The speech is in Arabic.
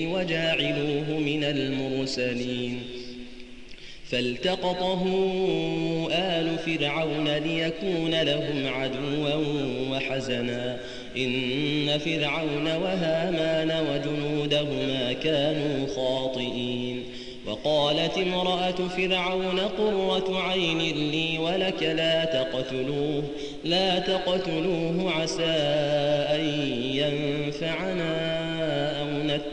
وجاعلوه من المرسلين. فالتقطه آل فرعون ليكون لهم عدوا وحزنا. إن فرعون وهامان وجنودهما كانوا خاطئين. وقالت امرأة فرعون قرة عين لي ولك لا تقتلوه لا تقتلوه عسى